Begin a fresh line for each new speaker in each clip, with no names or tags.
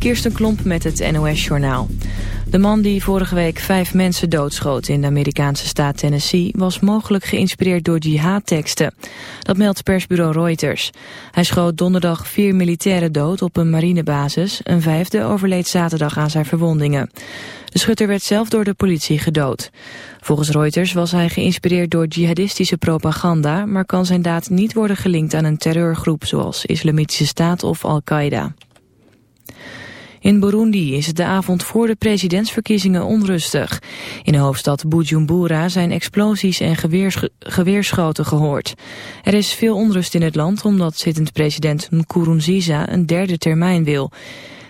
Kirsten Klomp met het NOS-journaal. De man die vorige week vijf mensen doodschoot in de Amerikaanse staat Tennessee... was mogelijk geïnspireerd door jihadteksten. Dat meldt persbureau Reuters. Hij schoot donderdag vier militairen dood op een marinebasis. Een vijfde overleed zaterdag aan zijn verwondingen. De schutter werd zelf door de politie gedood. Volgens Reuters was hij geïnspireerd door jihadistische propaganda... maar kan zijn daad niet worden gelinkt aan een terreurgroep... zoals Islamitische Staat of Al-Qaeda. In Burundi is het de avond voor de presidentsverkiezingen onrustig. In de hoofdstad Bujumbura zijn explosies en geweerschoten gehoord. Er is veel onrust in het land omdat zittend president Nkurunziza een derde termijn wil.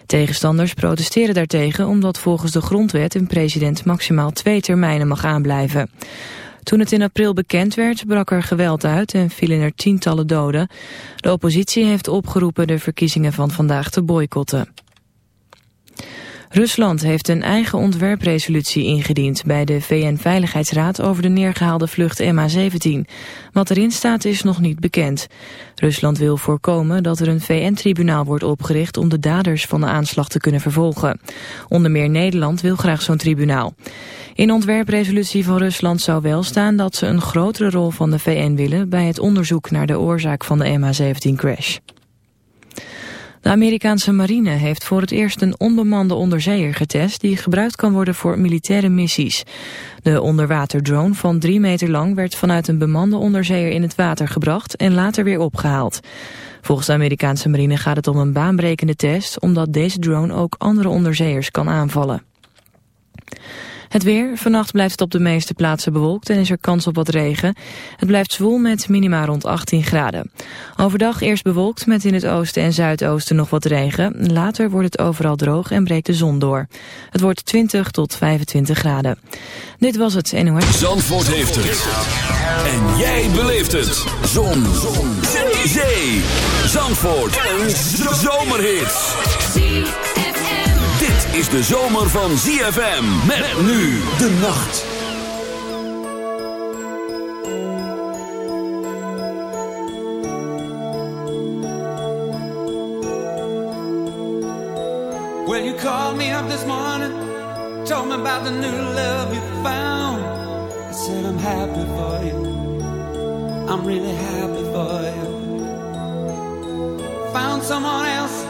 Tegenstanders protesteren daartegen omdat volgens de grondwet een president maximaal twee termijnen mag aanblijven. Toen het in april bekend werd, brak er geweld uit en vielen er tientallen doden. De oppositie heeft opgeroepen de verkiezingen van vandaag te boycotten. Rusland heeft een eigen ontwerpresolutie ingediend bij de VN-veiligheidsraad over de neergehaalde vlucht MH17. Wat erin staat is nog niet bekend. Rusland wil voorkomen dat er een VN-tribunaal wordt opgericht om de daders van de aanslag te kunnen vervolgen. Onder meer Nederland wil graag zo'n tribunaal. In ontwerpresolutie van Rusland zou wel staan dat ze een grotere rol van de VN willen bij het onderzoek naar de oorzaak van de MH17-crash. De Amerikaanse marine heeft voor het eerst een onbemande onderzeeër getest die gebruikt kan worden voor militaire missies. De onderwaterdrone van drie meter lang werd vanuit een bemande onderzeeër in het water gebracht en later weer opgehaald. Volgens de Amerikaanse marine gaat het om een baanbrekende test omdat deze drone ook andere onderzeeërs kan aanvallen. Het weer. Vannacht blijft het op de meeste plaatsen bewolkt en is er kans op wat regen. Het blijft zwoel met minima rond 18 graden. Overdag eerst bewolkt met in het oosten en zuidoosten nog wat regen. Later wordt het overal droog en breekt de zon door. Het wordt 20 tot 25 graden. Dit was het NOS.
Zandvoort heeft het. En jij beleeft het. Zon. zon. Zee. Zandvoort. Een zomerhit is de zomer van ZFM. Met nu de nacht.
Well, you called me up this morning. Told me about the new love you found. I said I'm happy for you. I'm really happy for you. Found someone else.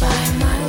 by my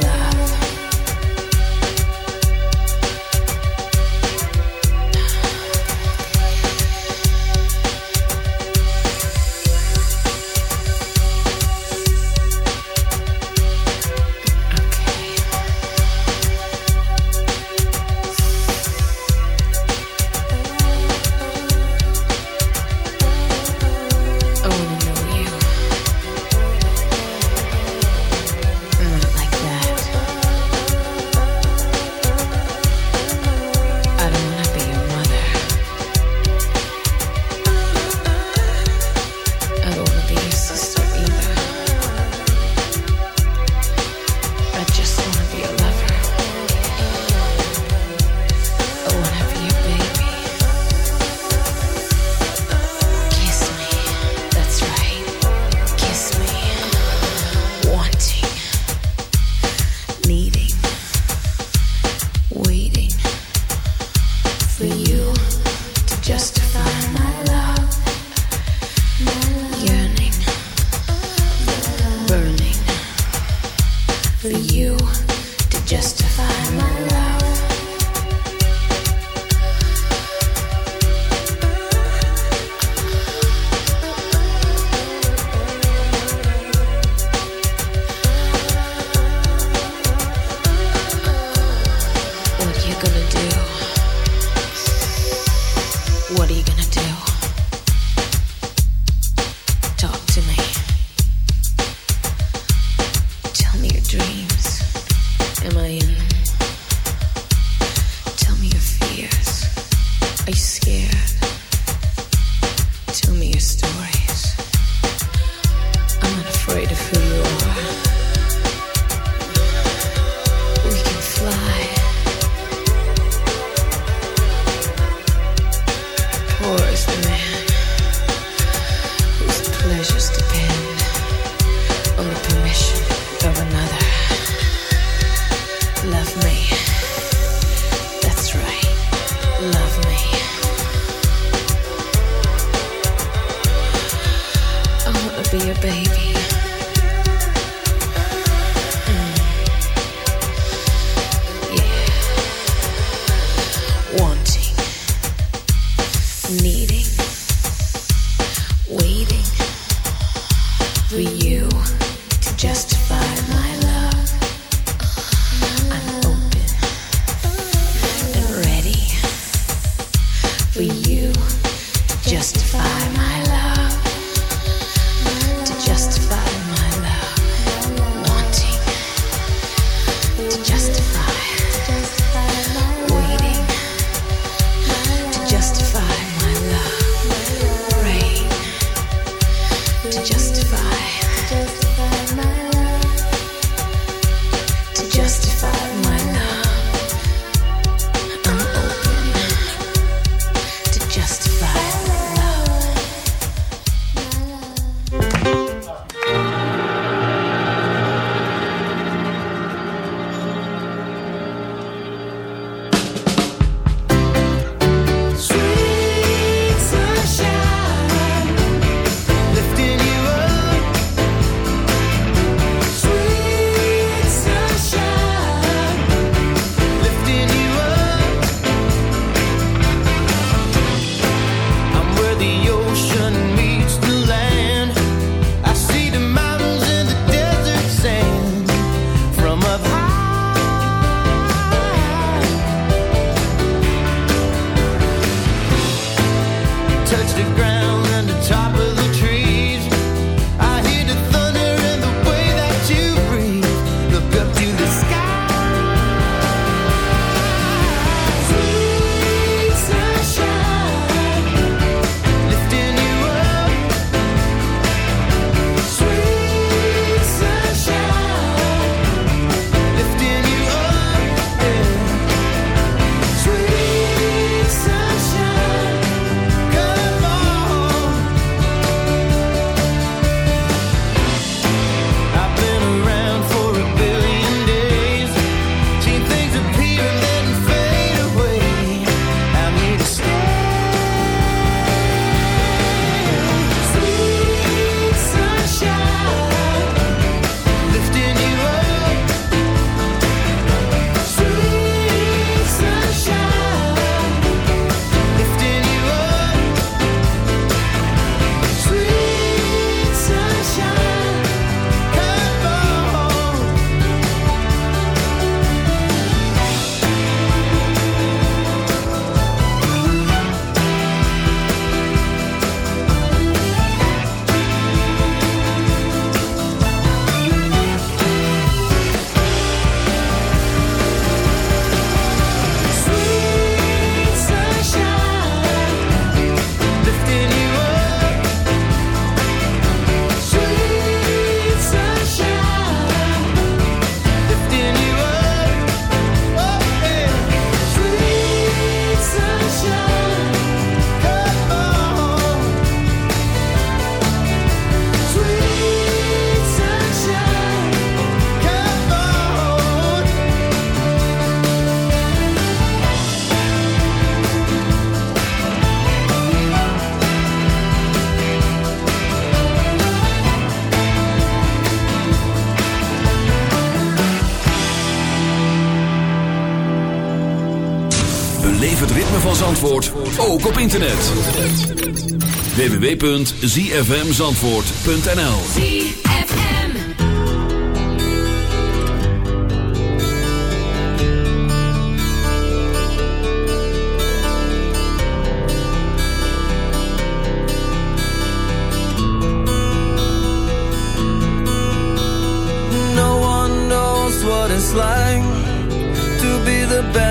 Tell me your stories. I'm not afraid of
who you are. ook op internet. www.zfmzandvoort.nl No one knows what it's like To be the best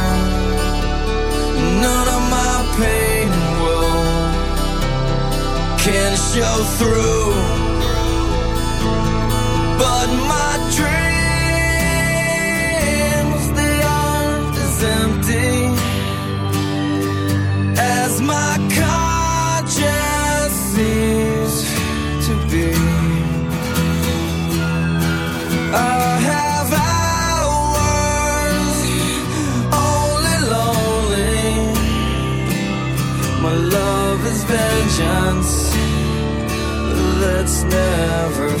show through. never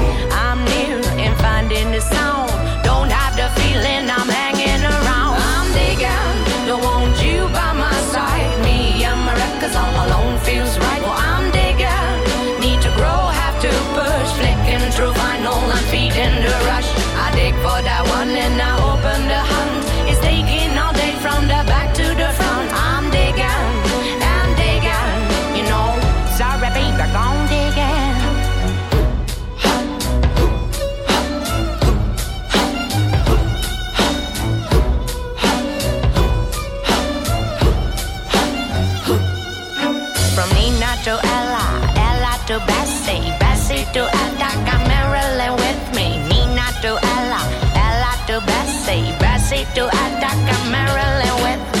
To Attica, Marilyn with